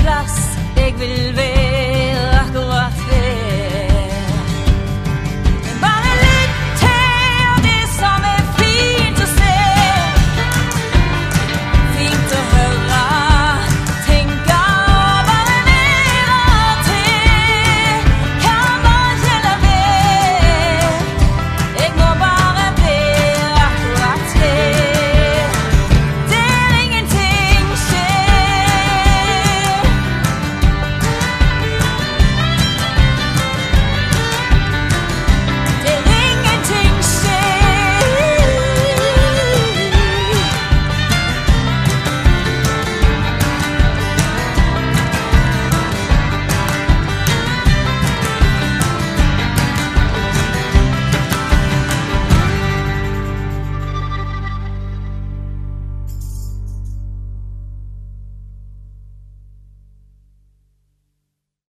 glas, ik wil weer wat.